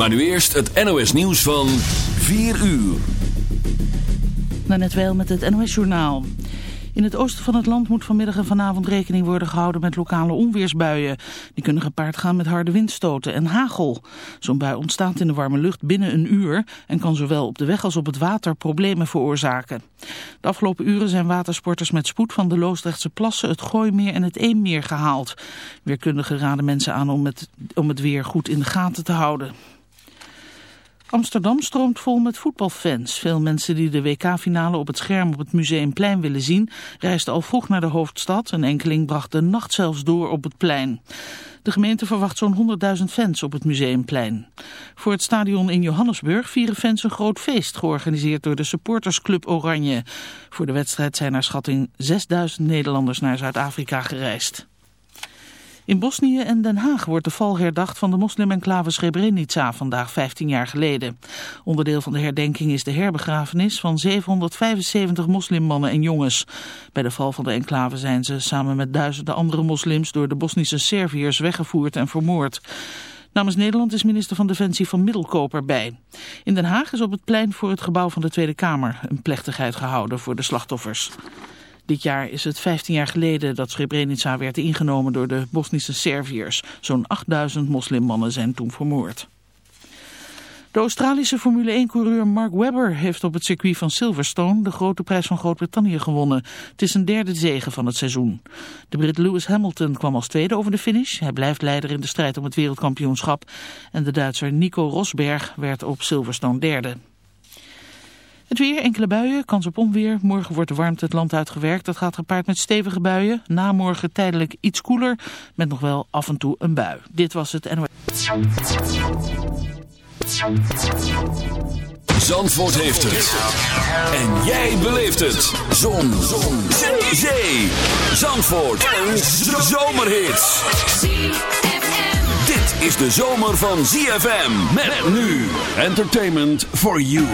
Maar nu eerst het NOS nieuws van 4 uur. net wel met het NOS journaal. In het oosten van het land moet vanmiddag en vanavond rekening worden gehouden met lokale onweersbuien. Die kunnen gepaard gaan met harde windstoten en hagel. Zo'n bui ontstaat in de warme lucht binnen een uur en kan zowel op de weg als op het water problemen veroorzaken. De afgelopen uren zijn watersporters met spoed van de Loosdrechtse plassen, het Gooimeer en het Eemmeer gehaald. Weerkundigen raden mensen aan om het, om het weer goed in de gaten te houden. Amsterdam stroomt vol met voetbalfans. Veel mensen die de WK-finale op het scherm op het Museumplein willen zien, reisden al vroeg naar de hoofdstad. Een enkeling bracht de nacht zelfs door op het plein. De gemeente verwacht zo'n 100.000 fans op het Museumplein. Voor het stadion in Johannesburg vieren fans een groot feest, georganiseerd door de supportersclub Oranje. Voor de wedstrijd zijn naar schatting 6.000 Nederlanders naar Zuid-Afrika gereisd. In Bosnië en Den Haag wordt de val herdacht van de moslim-enclave Srebrenica vandaag 15 jaar geleden. Onderdeel van de herdenking is de herbegrafenis van 775 moslimmannen en jongens. Bij de val van de enclave zijn ze samen met duizenden andere moslims door de Bosnische Serviërs weggevoerd en vermoord. Namens Nederland is minister van Defensie van Middelkoper bij. In Den Haag is op het plein voor het gebouw van de Tweede Kamer een plechtigheid gehouden voor de slachtoffers. Dit jaar is het 15 jaar geleden dat Srebrenica werd ingenomen door de Bosnische Serviërs. Zo'n 8000 moslimmannen zijn toen vermoord. De Australische Formule 1-coureur Mark Webber heeft op het circuit van Silverstone de grote prijs van Groot-Brittannië gewonnen. Het is een derde zege van het seizoen. De Brit Lewis Hamilton kwam als tweede over de finish. Hij blijft leider in de strijd om het wereldkampioenschap. En de Duitser Nico Rosberg werd op Silverstone derde. Het weer, enkele buien, kans op onweer. Morgen wordt de warmte het land uitgewerkt. Dat gaat gepaard met stevige buien. Na morgen tijdelijk iets koeler, met nog wel af en toe een bui. Dit was het NOS. Zandvoort heeft het. En jij beleeft het. Zon. Zon. Zee. Zandvoort. Een zomerhit. Dit is de zomer van ZFM. Met nu. Entertainment for you.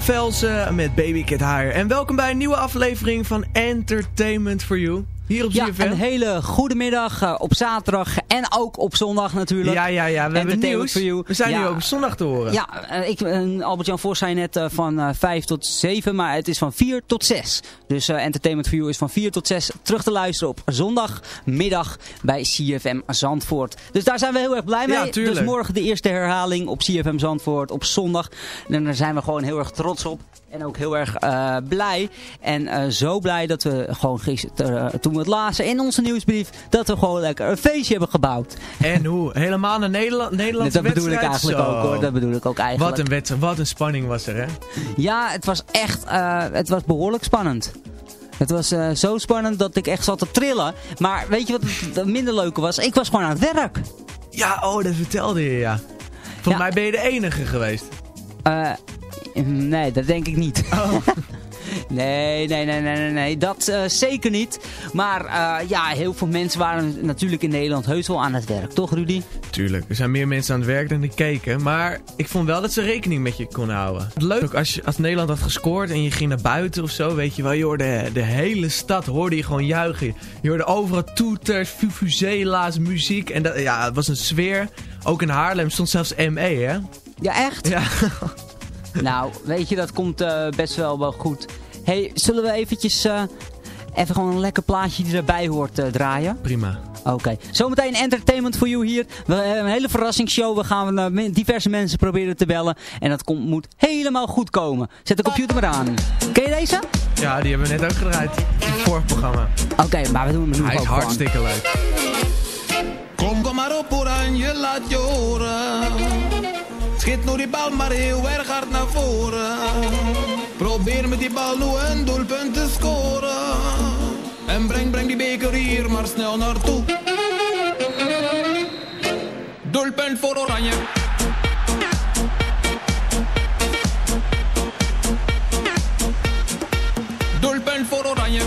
Van met Baby Kid Higher. En welkom bij een nieuwe aflevering van Entertainment for You. Hier op ja, een hele goede middag uh, op zaterdag en ook op zondag natuurlijk. Ja, ja, ja. We hebben nieuws. We zijn ja. nu ook op zondag te horen. Ja, uh, ik, uh, Albert-Jan Vos zei net van 5 tot 7, maar het is van 4 tot 6. Dus Entertainment for You is van 4 tot 6 terug te luisteren op zondagmiddag bij CFM Zandvoort. Dus daar zijn we heel erg blij mee. Ja, dus morgen de eerste herhaling op CFM Zandvoort op zondag. En daar zijn we gewoon heel erg trots op. En ook heel erg uh, blij. En uh, zo blij dat we gewoon gisteren, uh, toen we het lazen in onze nieuwsbrief, dat we gewoon lekker een feestje hebben gebouwd. En hoe? Helemaal naar Nederland, Nederlandse Dat bedoel ik eigenlijk zo. ook hoor. Dat bedoel ik ook eigenlijk. Wat een wedstrijd, wat een spanning was er hè? Ja, het was echt, het was behoorlijk spannend. Het was uh, zo spannend dat ik echt zat te trillen. Maar weet je wat het minder leuke was? Ik was gewoon aan het werk. Ja, oh, dat vertelde je, ja. Volgens ja. mij ben je de enige geweest. Uh, nee, dat denk ik niet. Oh. nee, nee, nee, nee, nee, nee. Dat uh, zeker niet. Maar uh, ja, heel veel mensen waren natuurlijk in Nederland heus wel aan het werk. Toch, Rudy? Tuurlijk. Er zijn meer mensen aan het werk dan ik keken. Maar ik vond wel dat ze rekening met je konden houden. Leuk ook als, je, als Nederland had gescoord en je ging naar buiten of zo. Weet je wel, je hoorde de hele stad hoorde je gewoon juichen. Je hoorde overal toeters, fufuzela's, muziek. En dat, ja, het was een sfeer. Ook in Haarlem stond zelfs ME, hè? Ja, echt? Ja. Nou, weet je, dat komt uh, best wel wel goed. hey, zullen we eventjes uh, even gewoon een lekker plaatje die erbij hoort uh, draaien? Prima. Oké, okay. zometeen entertainment voor you hier. We hebben een hele verrassingsshow. We gaan diverse mensen proberen te bellen. En dat komt, moet helemaal goed komen. Zet de computer maar aan. Ken je deze? Ja, die hebben we net ook gedraaid. Het vorig programma. Oké, okay, maar we doen hem nu Hij is hartstikke gewoon. leuk. Kom, kom maar op, Oranje, laat je horen. Schiet nu die bal maar heel erg hard naar voren. Probeer met die bal nu een doelpunt te scoren. En breng, breng die beker hier maar snel naartoe. Doelpunt voor Oranje. Doelpunt voor Oranje.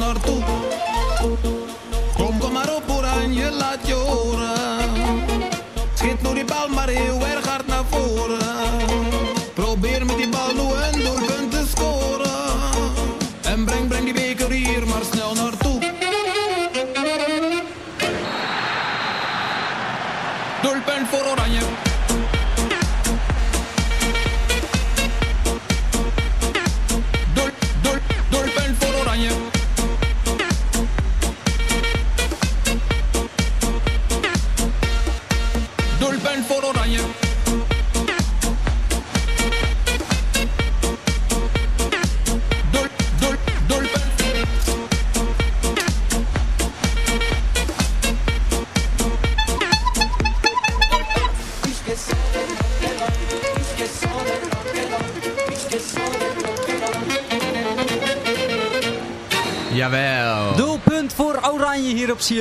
Kom, kom maar op Oranje, laat je horen. Schiet nu die bal maar heel erg hard naar voren. Probeer met die bal nu een doelpunt te scoren. En breng, breng die beker hier maar snel naartoe. Doelpunt voor Oranje.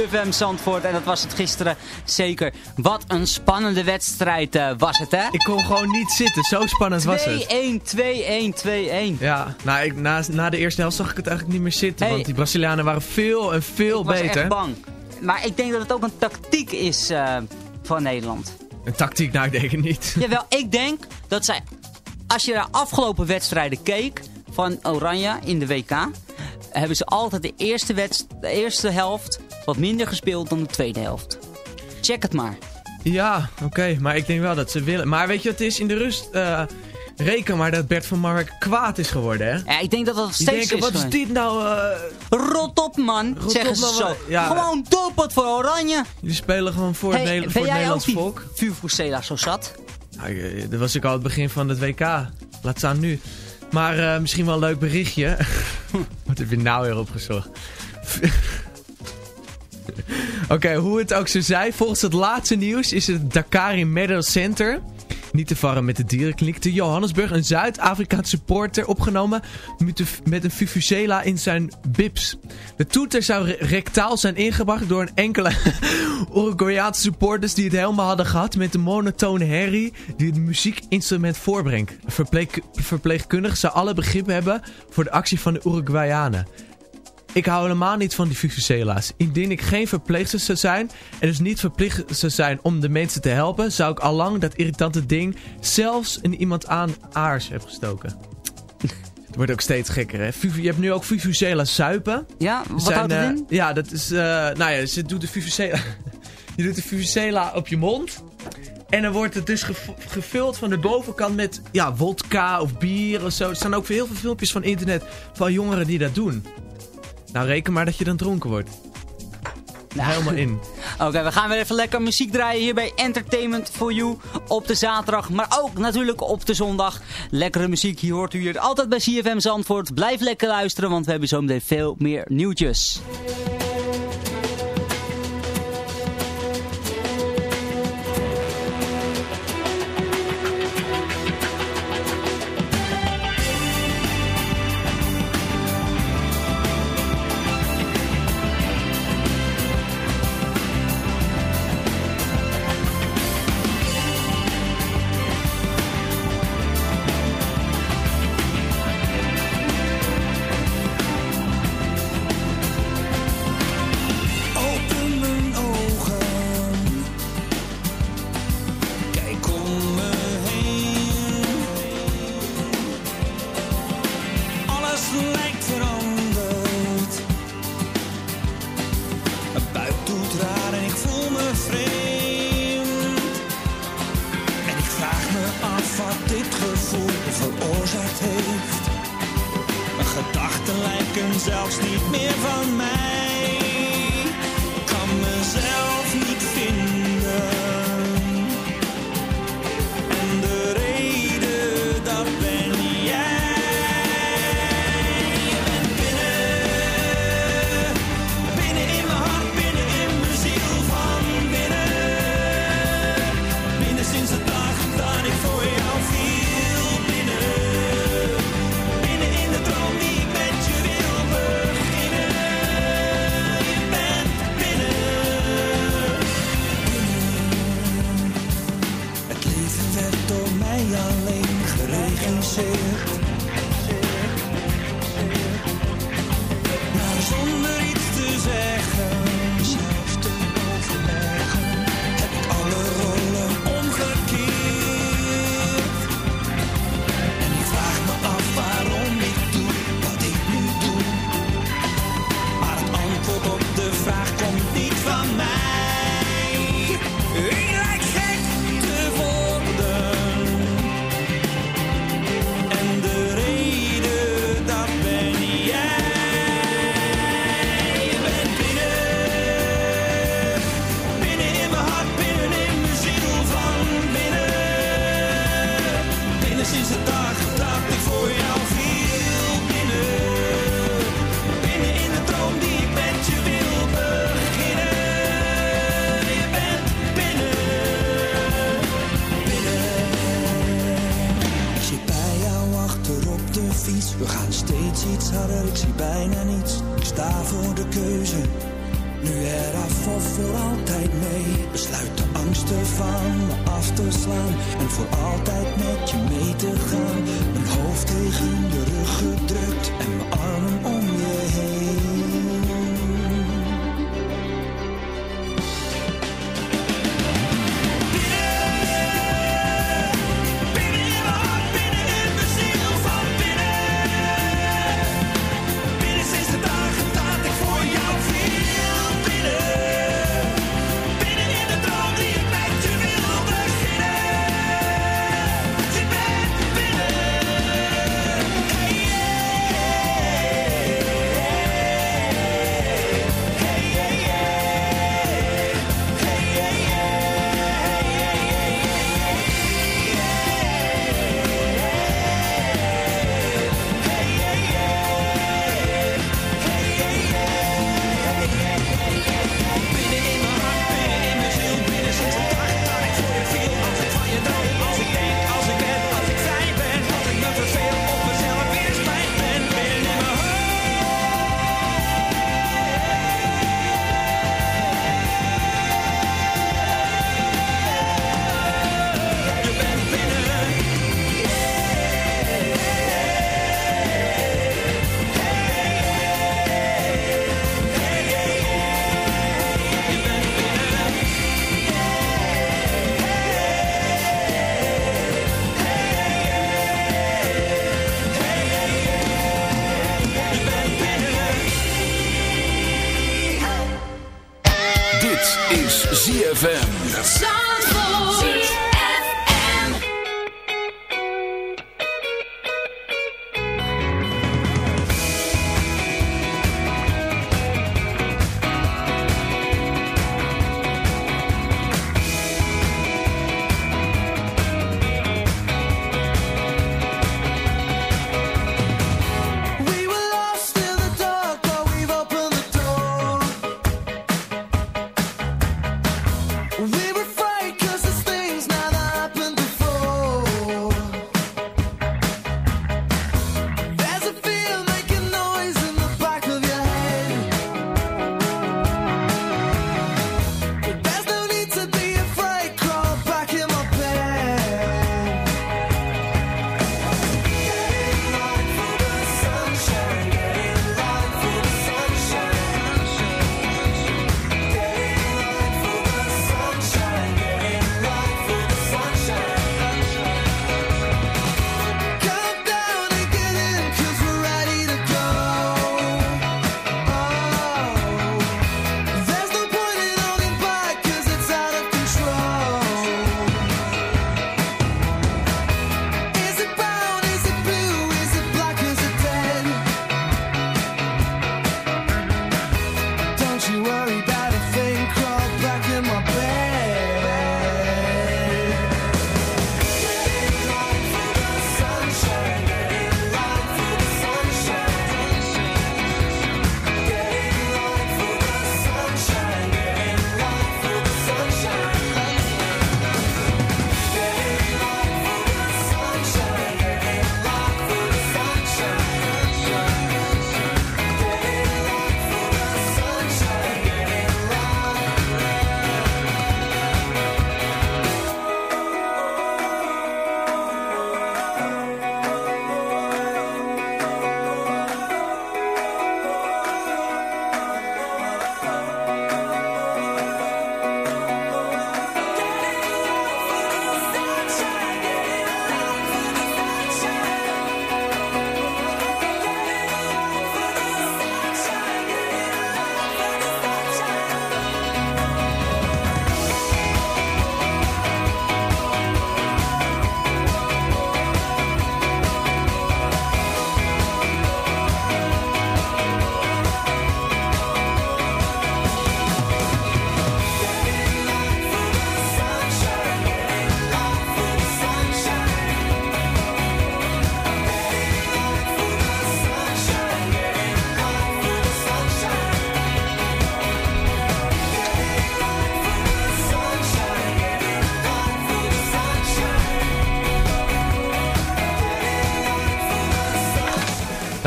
CFM Zandvoort. En dat was het gisteren zeker. Wat een spannende wedstrijd uh, was het, hè? Ik kon gewoon niet zitten. Zo spannend was het. 2-1, 2-1, 2-1. Ja, nou, ik, na, na de eerste helft zag ik het eigenlijk niet meer zitten. Hey, want die Brazilianen waren veel en veel ik beter. Ik was echt bang. Maar ik denk dat het ook een tactiek is uh, van Nederland. Een tactiek? Nou, ik denk het niet. Jawel, ik denk dat zij... Als je de afgelopen wedstrijden keek van Oranje in de WK... hebben ze altijd de eerste, de eerste helft wat minder gespeeld dan de tweede helft. Check het maar. Ja, oké. maar ik denk wel dat ze willen. Maar weet je wat het is? In de rust... Uh, reken maar dat Bert van Marwijk kwaad is geworden, hè? Ja, ik denk dat dat steeds denken, is wat is dit nou? Uh... Rot op, man, Rot zeggen op, ze zo. Ja. Gewoon doelpunt voor Oranje. Die spelen gewoon voor hey, het, ne voor het Nederlands volk. Stela zo zat? Nou, dat was ik al het begin van het WK. Laat staan nu. Maar uh, misschien wel een leuk berichtje. Wat heb je nou weer opgezocht? Oké, hoe het ook zo zij. Volgens het laatste nieuws is het Dakar Medal Center niet te varren met de dierenkliniek. Te Johannesburg een Zuid-Afrikaanse supporter opgenomen met een fufusela in zijn bips. De toeter zou rectaal zijn ingebracht door een enkele Uruguayaanse supporters die het helemaal hadden gehad met de monotone herrie die het muziekinstrument voorbrengt. Verpleeg, verpleegkundige zou alle begrip hebben voor de actie van de Uruguayanen. Ik hou helemaal niet van die Vuvuzela's. Indien ik geen verpleegster zou zijn en dus niet verplicht zou zijn om de mensen te helpen, zou ik allang dat irritante ding zelfs in iemand aan aars hebben gestoken. Het wordt ook steeds gekker, hè? Je hebt nu ook Vuvuzela suipen. Ja, wat zijn, houdt het uh, in? Ja, dat is... Uh, nou ja, ze doet de Vuvuzela... je doet de Vuvuzela op je mond. En dan wordt het dus gevuld van de bovenkant met ja, wodka of bier of zo. Er staan ook heel veel filmpjes van internet van jongeren die dat doen. Nou, reken maar dat je dan dronken wordt. Nou. Helemaal in. Oké, we gaan weer even lekker muziek draaien hier bij Entertainment for You op de zaterdag. Maar ook natuurlijk op de zondag. Lekkere muziek, hier hoort u hier altijd bij CFM Zandvoort. Blijf lekker luisteren, want we hebben zo meteen veel meer nieuwtjes.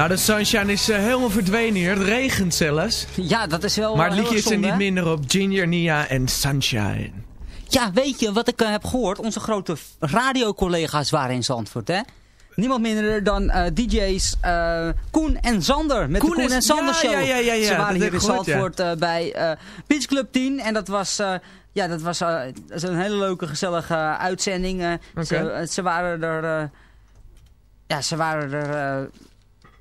Nou, de sunshine is eh, helemaal verdwenen hier. Het regent zelfs. Ja, dat is wel Maar het liedje is er niet minder op. Ginger, Nia en Sunshine. Ja, weet je wat ik eh, heb gehoord? Onze grote radiocollega's waren in Zandvoort, hè? Niemand minder dan eh, DJ's Koen en Zander. Met Koen de Koen is- en Zander ja, show. ja, ja, Ze waren hier in. Zandvoort eh, bij Beach Club 10. En dat was, ja, dat was een hele leuke, gezellige uitzending. Oké. ze, ze waren er... ja, ze waren er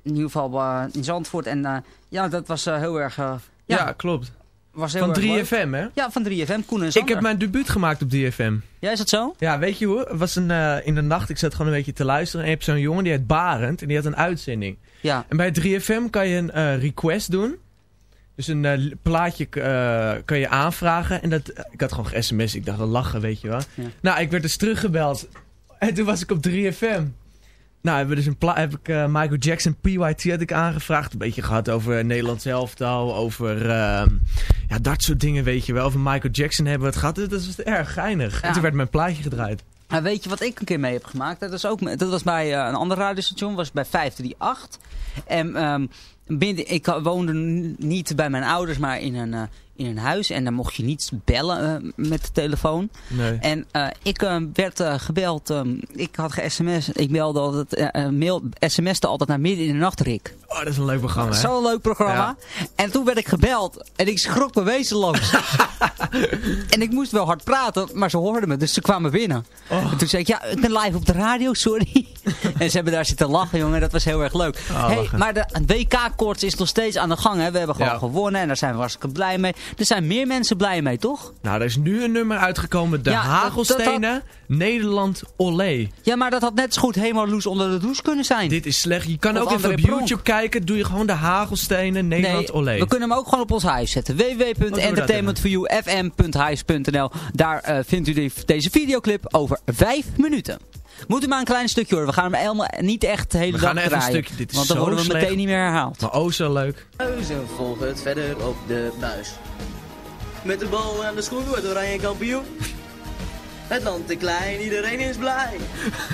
in ieder geval eh, in Zandvoort. En eh, ja, dat was eh, heel erg... Ja, ja, klopt. was heel Van erg leuk. 3FM, hè? Ja, van 3FM, Koen en Ik heb mijn debuut gemaakt op 3FM. Ja, is dat zo? Ja, weet je hoe? Het was een, in de nacht, ik zat gewoon een beetje te luisteren. En je hebt zo'n jongen, die heet Barend. En die had een uitzending. Ja. En bij 3FM kan je een request doen. Dus een plaatje kan je aanvragen. En dat, ik had gewoon ge-sms. Ik dacht, wel lachen, weet je wel. Ja. Nou, ik werd dus teruggebeld. En toen was ik op 3FM. Nou, hebben we dus een heb ik eh, Michael Jackson, PYT had ik aangevraagd. Een beetje gehad over Nederlands elftal, over ehm, ja, dat soort dingen, weet je wel. Over Michael Jackson hebben we het gehad. Dat was erg geinig. Ja. En toen werd mijn plaatje gedraaid. Nou, weet je wat ik een keer mee heb gemaakt? Dat was, ook, dat was bij eh, een ander radiostation, was bij 538. En binnen, ik woonde niet bij mijn ouders, maar in een, eh, in een huis. En dan mocht je niet bellen eh, met de telefoon. Nee. En eh, ik eh, werd gebeld, ehm, ik had ge-sms, ik meldde altijd, mail, sms'te altijd naar midden in de nacht, Rick. Oh, dat is een leuk programma? Zo'n leuk programma. En toen werd ik gebeld en ik schrok me wezenloos. en ik moest wel hard praten, maar ze hoorden me, dus ze kwamen binnen. Oh. En toen zei ik, ja, ik ben live op de radio, sorry. en ze hebben daar zitten lachen, jongen, dat was heel erg leuk. Oh, hey, maar de WK-koorts is nog steeds aan de gang, hè. We hebben gewoon Ja. gewonnen en daar zijn we hartstikke blij mee. Er zijn meer mensen blij mee, toch? Nou, er is nu een nummer uitgekomen. De Ja, dat- Hagelstenen. Nederland Olé. Ja, maar dat had net zo goed helemaal loes onder de douche kunnen zijn. Dit is slecht. Je kan Of ook even op Pronk. YouTube kijken. Doe je gewoon de Hagelstenen Nederland nee, Olé. we kunnen hem ook gewoon op ons huis zetten. www.entertainmentforyou.fm.huis.nl Daar eh, vindt u deze videoclip over vijf minuten. Moet u maar een klein stukje horen. We gaan hem helemaal niet echt de hele We dag gaan even een stukje. Dit is want dan zo worden we slecht. meteen niet meer herhaald. Maar oh, zo leuk. Huizen volgen het verder op de buis. Met de bal aan de schoen wordt Oranje kampioen. Het land te klein, iedereen is blij.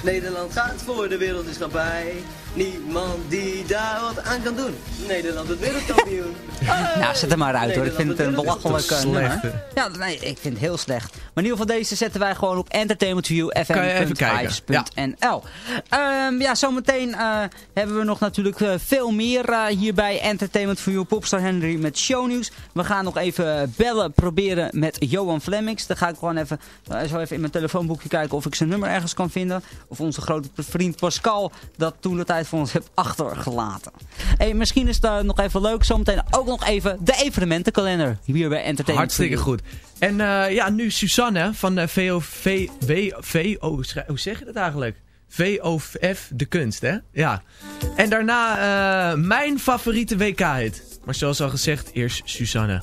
Nederland gaat voor de wereldheerschappij. Niemand die daar wat aan kan doen. Nederland wordt wereldkampioen. Nou, zet hem maar uit hoor. Ik vind het een Nederland belachelijk Dat is eh, nummer. Ja, nee, ik vind het heel slecht. Maar in ieder geval deze zetten wij gewoon op even kijken. entertainmentview.fm.nl. Ehm, ja, zometeen eh, hebben we nog natuurlijk eh, veel meer eh, hier bij Entertainment for You. Popstar Henry met shownieuws. We gaan nog even bellen proberen met Johan Flemmings. Dan ga ik gewoon even, zo even in mijn telefoonboekje kijken of ik zijn nummer ergens kan vinden. Of onze grote vriend Pascal dat toen de tijd voor ons heeft achtergelaten. Hey, misschien is het eh, nog even leuk. Zometeen ook nog even de evenementenkalender hier bij Entertainment Hartstikke goed. En eh, ja, nu Suzanne van uh, VOV... W, VO, hoe zeg je dat eigenlijk? VOF De Kunst, hè? Ja. En daarna eh, mijn favoriete WK-hit. Maar zoals al gezegd, eerst Suzanne.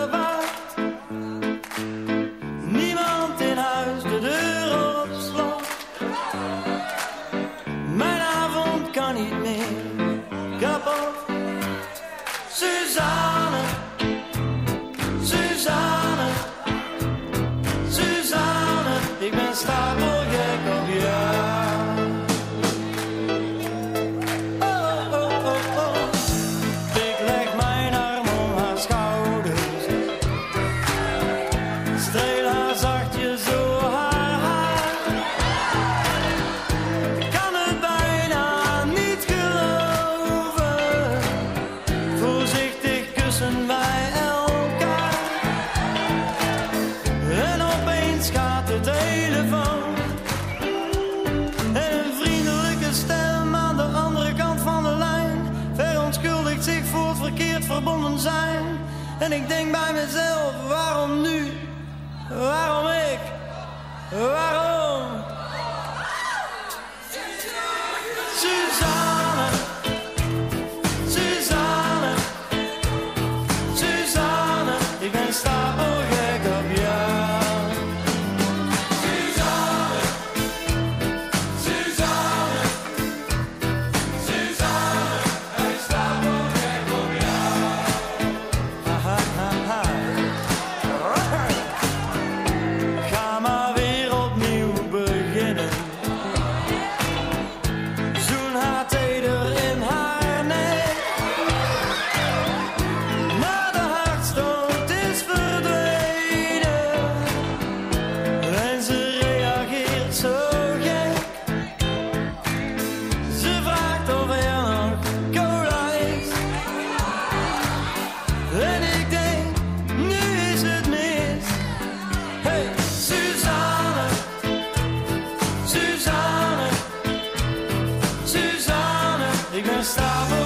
Ik ben stapelgek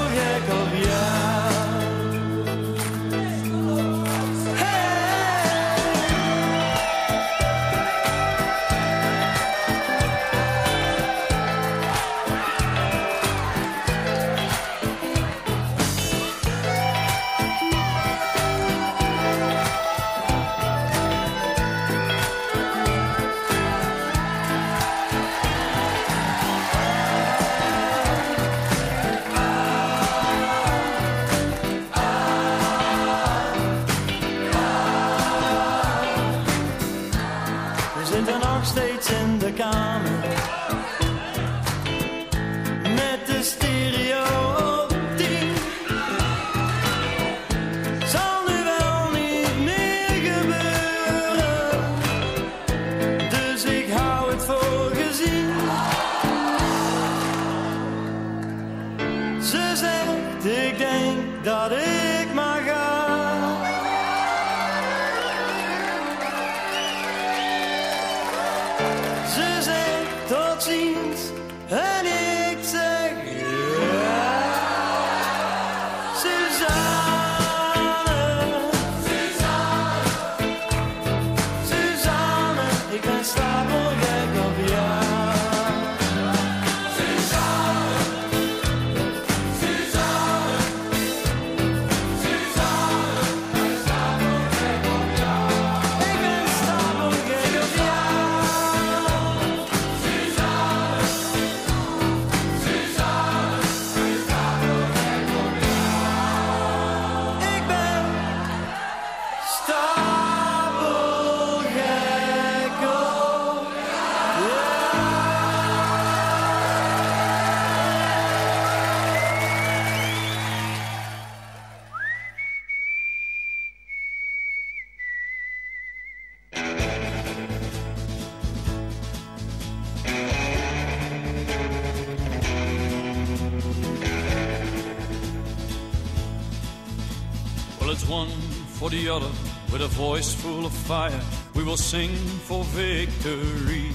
the other with a voice full of fire. We will sing for victory.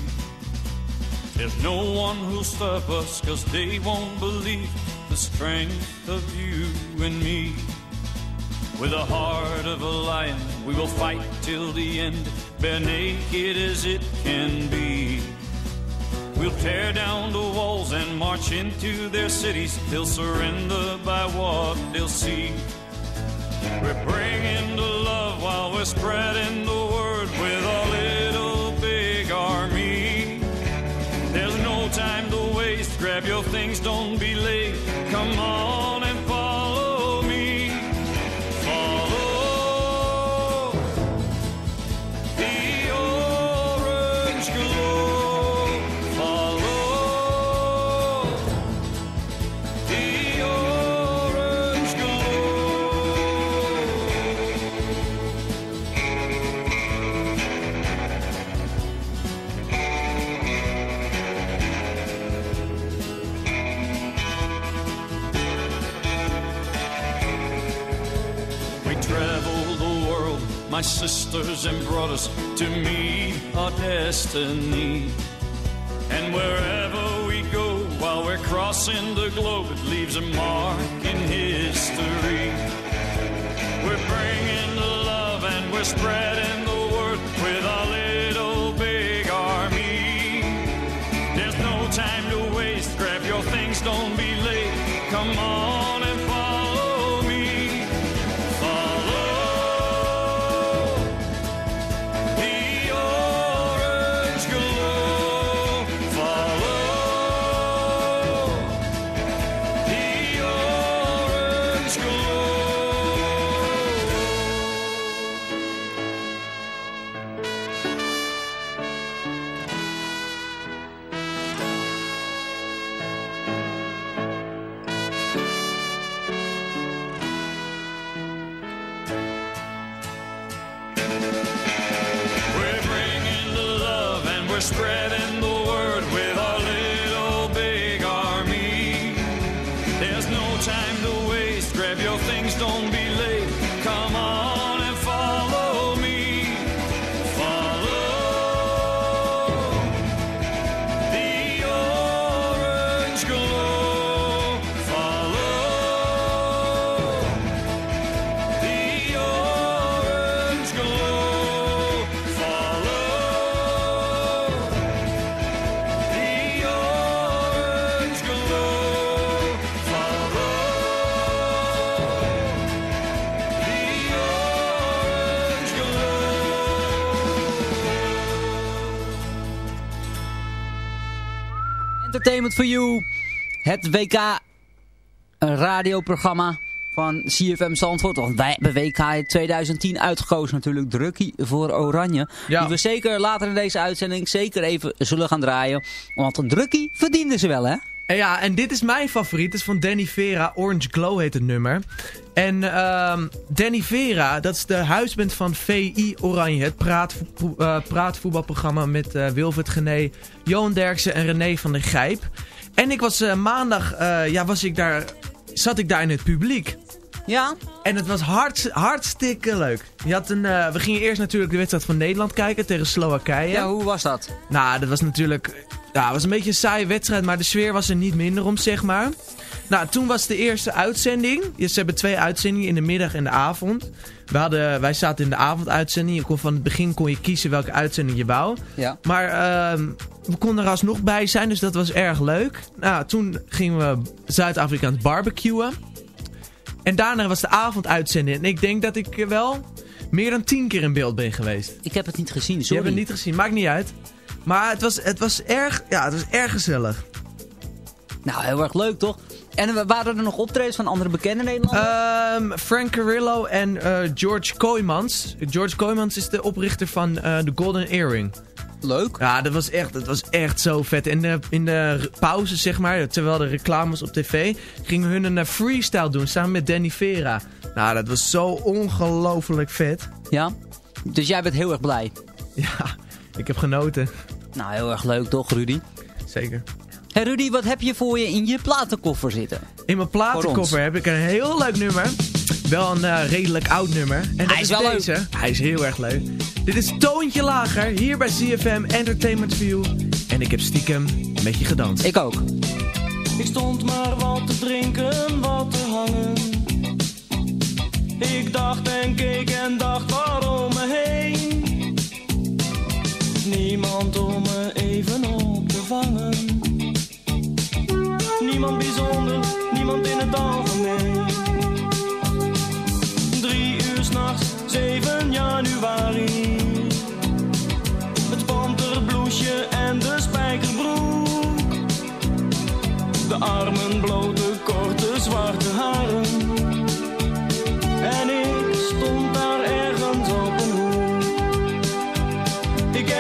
There's no one who'll stop us, cause they won't believe the strength of you and me. With the heart of a lion, we will fight till the end, bare naked as it can be. We'll tear down the walls and march into their cities. They'll surrender by what they'll see. We're bringing we're spreading the word with our little big army. There's no time to waste. Grab your things, don't be late. My sisters and brothers, to meet our destiny. And wherever we go, while we're crossing the globe, it leaves a mark in history. We're bringing the love and we're spreading Entertainment for You. Het WK radioprogramma van CFM Zandvoort. Want wij hebben WK 2010 uitgekozen natuurlijk. Drukkie voor Oranje. Ja. Die we zeker later in deze uitzending zeker even zullen gaan draaien. Want een drukkie verdienden ze wel hè. En ja, en dit is mijn favoriet. Het is van Danny Vera. Orange Glow heet het nummer. En ehm, Danny Vera, dat is de huisband van VI Oranje. Het praatvo eh, praatvoetbalprogramma met eh, Wilfred Gené, Johan Derksen en René van der Gijp. En ik was eh, maandag, ja, was ik daar, zat ik daar in het publiek. Ja? En het was hart, hartstikke leuk. Je had een, we gingen eerst natuurlijk de wedstrijd van Nederland kijken tegen Slowakije. Ja, hoe was dat? Nou, dat was natuurlijk... Ja, het was een beetje een saaie wedstrijd, maar de sfeer was er niet minder om, zeg maar. Nou, toen was de eerste uitzending. Ze hebben twee uitzendingen, in de middag en de avond. We hadden, wij zaten in de avonduitzending. Je kon van het begin kon je kiezen welke uitzending je wou. Ja. Maar ehm, we konden er alsnog bij zijn, dus dat was erg leuk. Nou, toen gingen we Zuid-Afrikaans barbecuen. En daarna was de avonduitzending. En ik denk dat ik wel meer dan tien keer in beeld ben geweest. Ik heb het niet gezien, Je sorry. hebt het niet gezien, maakt niet uit. Maar het was, het was, erg, ja, het was erg gezellig. Nou, heel erg leuk toch? En waren er nog optredens van andere bekende Nederlanders? Ehm, Frank Carrillo en eh, George Kooijmans. George Kooijmans is de oprichter van eh, The Golden Earring. leuk. Ja, dat was echt, dat was echt zo vet. En in de pauze, zeg maar, terwijl de reclames op tv, gingen hun een eh, freestyle doen samen met Danny Vera. Nou, dat was zo ongelooflijk vet. Ja? Dus jij bent heel erg blij. Ja, ik heb genoten. Nou, heel erg leuk toch, Rudy? Zeker. Hé Rudy, wat heb je voor je in je platenkoffer zitten? In mijn platenkoffer heb ik een heel leuk nummer. Wel een eh, redelijk oud nummer. En dat Hij is wel deze. Hij is heel erg leuk. Dit is Toontje Lager, hier bij CFM Entertainment View. En ik heb stiekem met je gedanst. Ik ook. Ik stond maar wat te drinken, wat te hangen. Ik dacht en keek en dacht waarom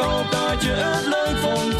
Ik hoop dat je het leuk vond.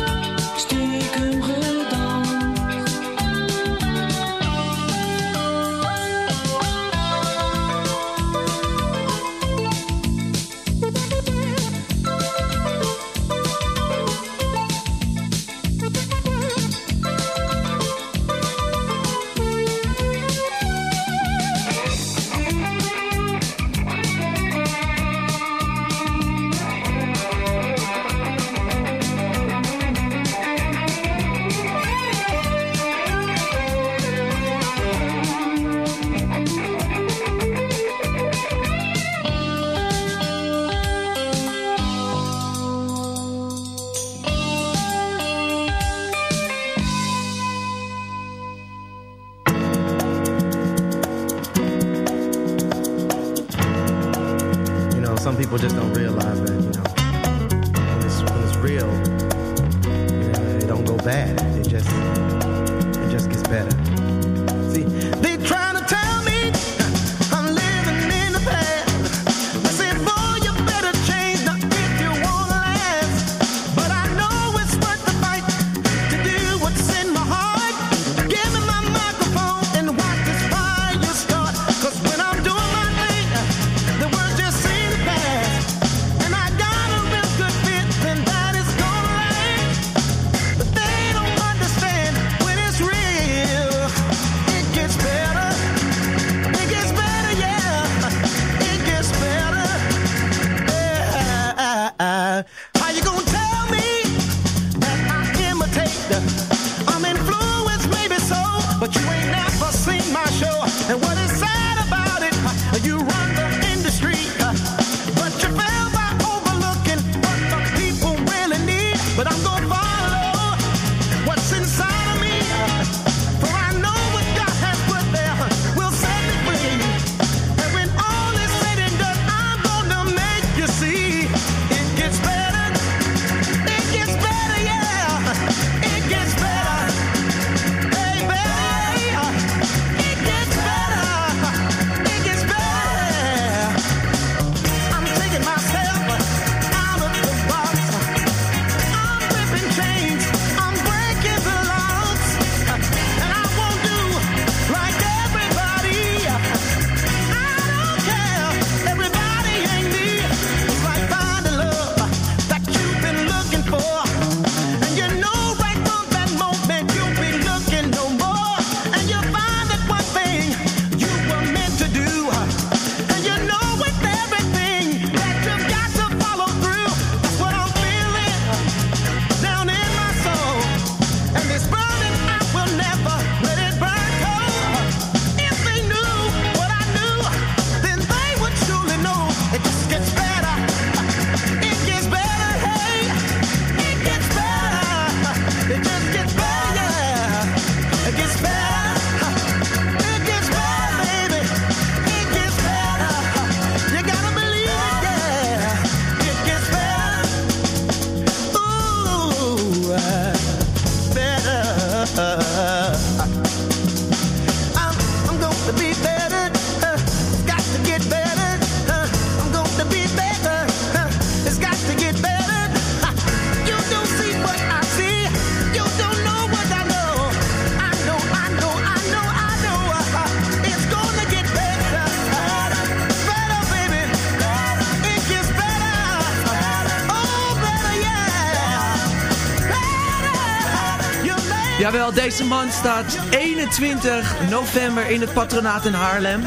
Deze man staat 21 november in het patronaat in Haarlem.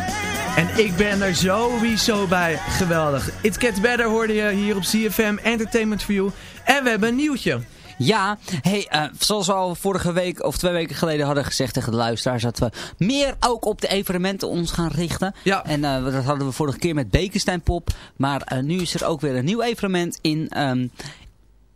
En ik ben er sowieso bij. Geweldig. It Gets Better hoorde je hier op CFM Entertainment You. En we hebben een nieuwtje. Ja, hey, eh, zoals we al vorige week of twee weken geleden hadden gezegd tegen de luisteraars... dat we meer ook op de evenementen ons gaan richten. Ja. En eh, dat hadden we vorige keer met Bekenstein Pop. Maar eh, nu is er ook weer een nieuw evenement in, ehm,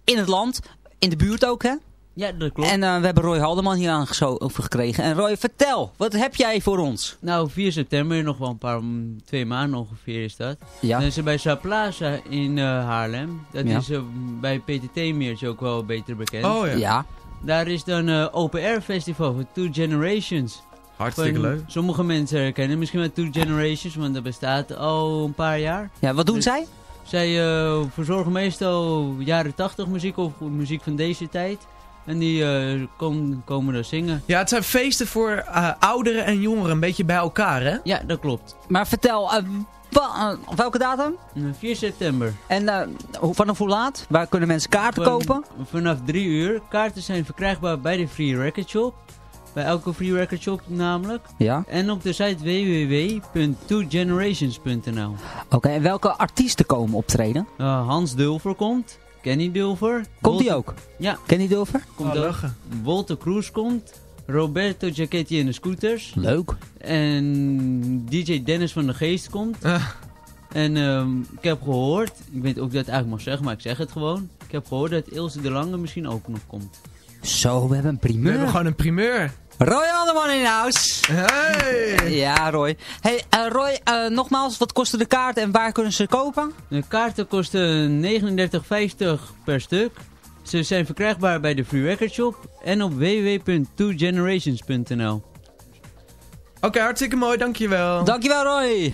in het land. In de buurt ook, hè? Ja, dat klopt. En eh, we hebben Roy Haldeman hier aan over gekregen. En Roy, vertel, wat heb jij voor ons? Nou, 4 september, nog wel een paar, mm, twee maanden ongeveer is dat. Ja. Dan is er bij Sa Plaza in eh, Haarlem. Dat Ja. is eh, bij PTT Meertje ook wel beter bekend. Oh ja. Ja. Daar is dan eh Open Air Festival voor Two Generations. Hartstikke Van- leuk. Sommige mensen herkennen misschien wel Two Generations, want dat bestaat al een paar jaar. ja, wat doen Dus- zij? Zij eh, verzorgen meestal jaren 80 muziek of muziek van deze tijd. En die eh, kom- komen daar zingen. Ja, het zijn feesten voor eh, ouderen en jongeren een beetje bij elkaar, hè? Ja, dat klopt. Maar vertel, wa- eh, op welke datum? Eh, 4 september. En vanaf hoe laat? Waar kunnen mensen kaarten Van- kopen? Vanaf 3 uur. Kaarten zijn verkrijgbaar bij de Free Record Shop. Bij elke Free Record Shop namelijk. Ja. En op de site www.twogenerations.nl Oké, en welke artiesten komen optreden? Eh, Hans Dulver komt. Kenny Dulver. Komt die Wolter- ook? Ja, Kenny Dulver? komt Oh, ook. Walter Cruz komt. Roberto Giacchetti en de Scooters. Leuk. En DJ Dennis van de Geest komt. Ah. En ehm, ik heb gehoord, ik weet ook dat ik het eigenlijk mag zeggen, maar ik zeg het gewoon. Ik heb gehoord dat Ilse de Lange misschien ook nog komt. Zo, we hebben een We primeur. hebben gewoon een primeur. Roy Alderman in house. Hey! Ja, Roy. Hey, eh, Roy, eh, nogmaals, wat kosten de kaarten en waar kunnen ze kopen? De kaarten kosten 39,50 per stuk. Ze zijn verkrijgbaar bij de Free Record Shop en op www.twogenerations.nl. Oké, hartstikke mooi, dankjewel. Dankjewel, Roy.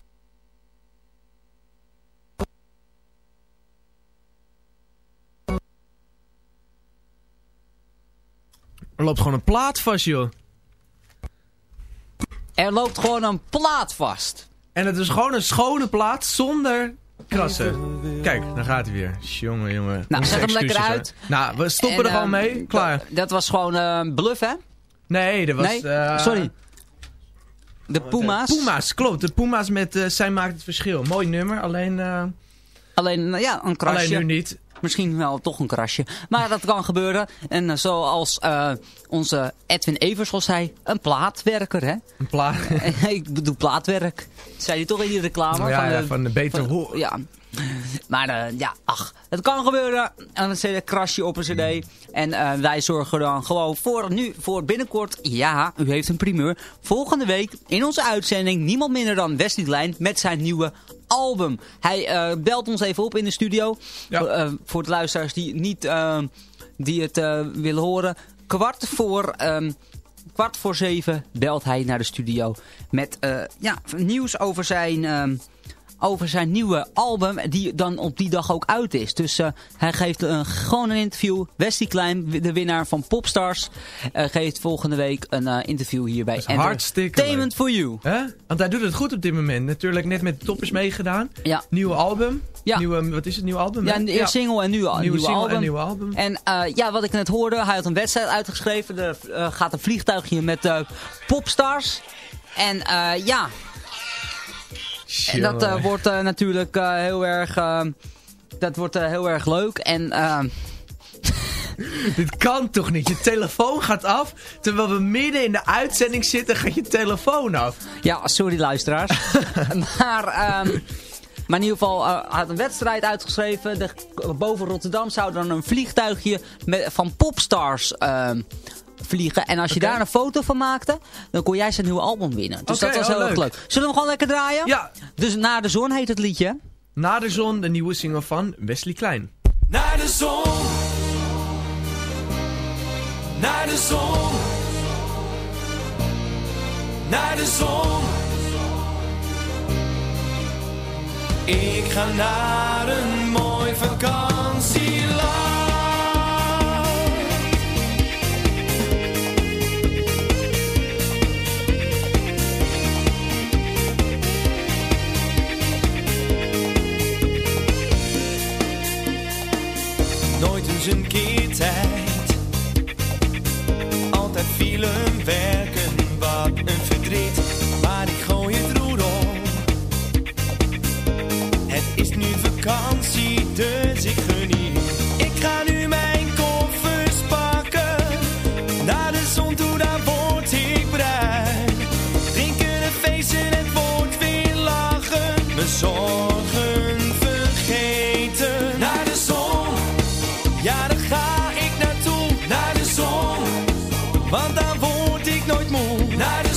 Er loopt gewoon een plaat vast, joh. Er loopt gewoon een plaat vast. En het is gewoon een schone plaat zonder krassen. Kijk, daar gaat hij weer. Jongen, jongen. Nou, zet hem lekker uit. hè. Nou, we stoppen En, er gewoon ehm, mee. Klaar. Dat, was gewoon eh, bluff, hè? Nee, dat was... nee, eh, sorry. De Puma's. Puma's, klopt. De Puma's met eh, Zij maakt het verschil. Mooi nummer, alleen... eh, Alleen, nou ja, een krasje. alleen nu niet. Misschien wel toch een krasje. Maar dat kan gebeuren. En eh, zoals eh, onze Edwin Evers al zei, een plaatwerker, hè? Een plaat. ik bedoel plaatwerk. Zei hij toch in die reclame? Ja, van, ja, de, van de beter van-. Ja. Maar eh, ja, ach, het kan gebeuren. Een krasje op een cd. En eh, wij zorgen dan gewoon voor nu, voor binnenkort. Ja, u heeft een primeur. Volgende week in onze uitzending niemand minder dan Wesley Lijn met zijn nieuwe album. Hij eh, belt ons even op in de studio. Voor, voor de luisteraars die, niet, eh, die het willen horen. Kwart voor... ehm, kwart voor zeven belt hij naar de studio met ja, nieuws over zijn, ehm, over zijn nieuwe album die dan op die dag ook uit is. Dus eh, hij geeft een, gewoon een interview. Wesley Klein, de winnaar van Popstars, eh, geeft volgende week een eh, interview hier bij hartstikke Entertainment for You. Hè? Want hij doet het goed op dit moment. Natuurlijk net met de toppers meegedaan. Ja. Nieuwe album. Ja. Nieuwe, wat is het, nieuwe album? Ja, een eerste single en nu een Nieuwe nieuwe single album. en nieuwe album. En ja, wat ik net hoorde, hij had een wedstrijd uitgeschreven. Er gaat een vliegtuigje met popstars. En ja, en dat eh, wordt eh, natuurlijk eh, heel erg... dat wordt heel erg leuk. En eh, Dit kan toch niet? Je telefoon gaat af. Terwijl we midden in de uitzending zitten, gaat je telefoon af. ja, sorry luisteraars. maar... ehm, maar in ieder geval, had een wedstrijd uitgeschreven. De, boven Rotterdam zou dan een vliegtuigje met, van popstars ehm, vliegen. En als je daar een foto van maakte, dan kon jij zijn nieuwe album winnen. Dus dat was oh, heel erg leuk. leuk. Zullen we hem gewoon lekker draaien? Ja. Dus Na de Zon heet het liedje. Na de zon, de nieuwe single van Wesley Klein. Naar de zon. Naar de zon. Naar de zon. Ik ga naar een mooi vakantieland. Een keer tijd. Altijd film werken, wat een verdriet. Maar ik gooi het roer om. Het is nu vakantie, dus ik geniet. Ik ga nu mijn koffers pakken. Naar de zon toe, daar word ik bruin. Drinken en feesten, het wordt weer lachen. night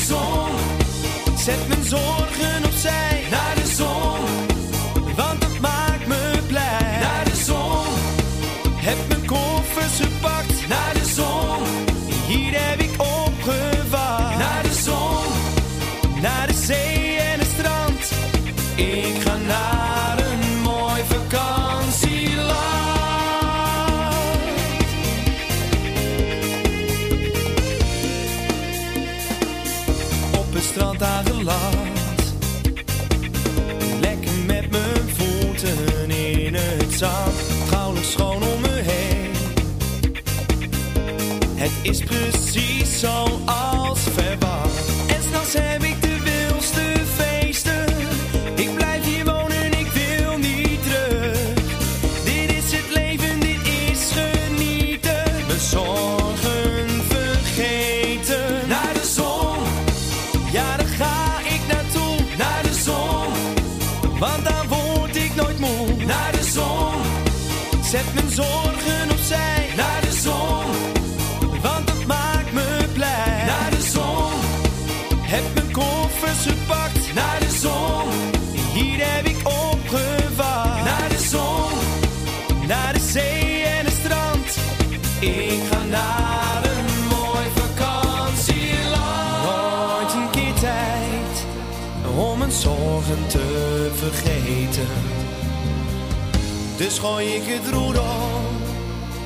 Dus gooi ik het roer om.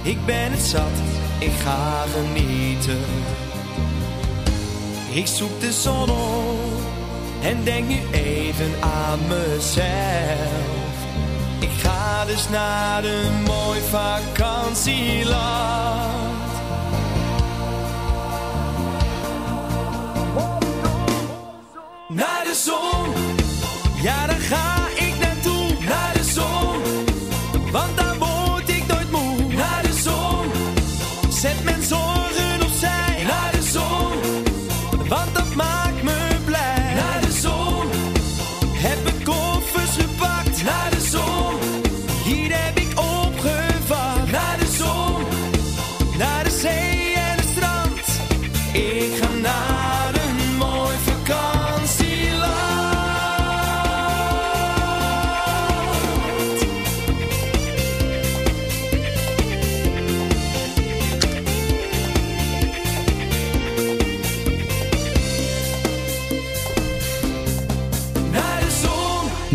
Ik ben het zat, ik ga genieten. Ik zoek de zon op en denk nu even aan mezelf. Ik ga dus naar een mooi vakantieland. Naar de zon,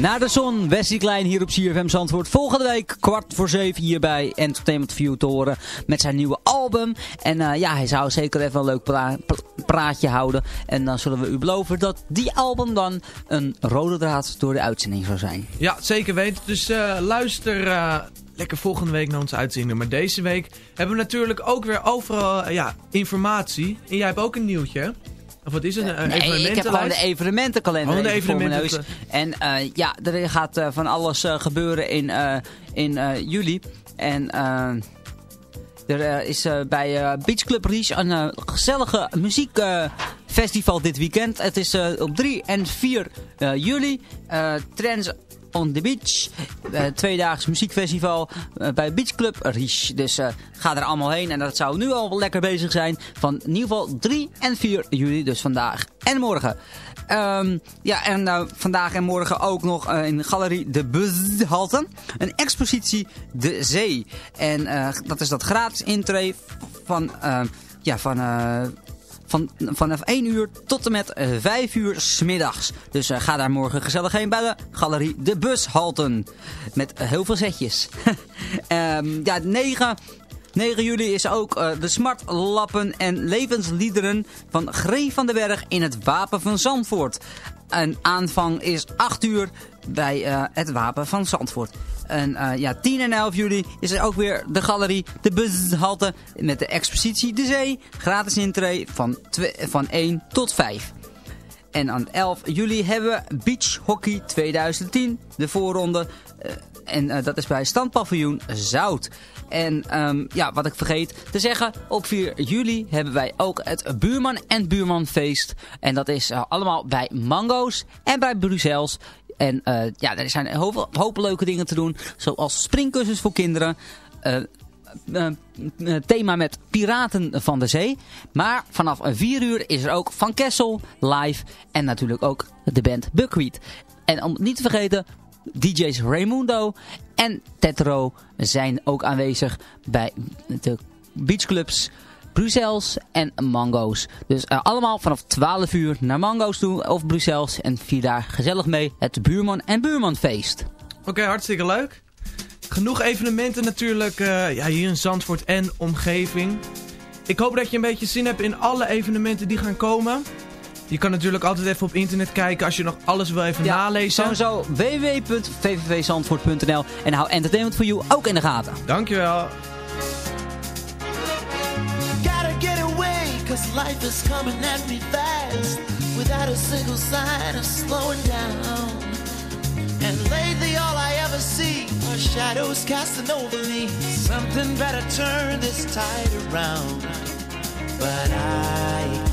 Naar de zon, Wesley Klein hier op CFM Zandvoort. Volgende week kwart voor zeven hier bij Entertainment View te horen met zijn nieuwe album. En eh, ja, hij zou zeker even een leuk pra- pra- praatje houden. En dan zullen we u beloven dat die album dan een rode draad door de uitzending zou zijn. Ja, zeker weten. Dus eh, luister eh, lekker volgende week naar onze uitzending. Maar deze week hebben we natuurlijk ook weer overal ja, informatie. En jij hebt ook een nieuwtje? Of wat is het? Een Nee, ik heb gewoon de evenementenkalender Gewoon de. En eh, ja, er gaat eh, van alles eh, gebeuren in, in juli. En er is bij Beach Club Ries een gezellige muziekfestival dit weekend. Het is op 3 en 4 eh, juli. Trends on the Beach. Eh, tweedaags muziekfestival eh, bij Beach Club Ries. Dus eh, ga er allemaal heen. En dat zou nu al lekker bezig zijn. Van in ieder geval 3 en 4 juli. Dus vandaag en morgen. Ehm, ja, en vandaag en morgen ook nog in galerie De Buzhalten. Een expositie De Zee. En dat is dat gratis intree van... ja, van... eh, van, vanaf 1 uur tot en met eh, 5 uur smiddags. Dus eh, ga daar morgen gezellig heen bij de Galerie De Bushalten. Met eh, heel veel zetjes. Ehm, ja, 9, 9 juli is ook eh, de smartlappen en levensliederen van Gree van den Berg in het Wapen van Zandvoort. En aanvang is 8 uur bij eh, het Wapen van Zandvoort. En eh, ja, 10 en 11 juli is er ook weer de galerie De Bushalte met de expositie De Zee. Gratis intree van, van 1 tot 5. En aan 11 juli hebben we Beach Hockey 2010, de voorronde. Eh, en dat is bij Standpaviljoen Zout. En ehm, ja, wat ik vergeet te zeggen, op 4 juli hebben wij ook het Buurman en Buurmanfeest. En dat is allemaal bij Mango's en bij Brussels. En eh, ja, er zijn een hoop, leuke dingen te doen, zoals springkussens voor kinderen... eh, thema met Piraten van de Zee. Maar vanaf 4 uur is er ook Van Kessel live. En natuurlijk ook de band Buckwheat. En om niet te vergeten, DJ's Raimundo en Tetro zijn ook aanwezig bij de beachclubs Brussels en Mango's. Dus eh, allemaal vanaf 12 uur naar Mango's toe of Brussels. En vier daar gezellig mee het buurman- en buurmanfeest. Oké, hartstikke leuk. Genoeg evenementen natuurlijk eh, ja, hier in Zandvoort en omgeving. Ik hoop dat je een beetje zin hebt in alle evenementen die gaan komen. Je kan natuurlijk altijd even op internet kijken als je nog alles wil even ja, nalezen. Sowieso www.vvvzandvoort.nl en hou Entertainment for You ook in de gaten. Dankjewel. Cause life is coming at me fast without a single sign of slowing down. And lately, all I ever see are shadows casting over me. Something better turn this tide around. But I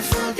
beautiful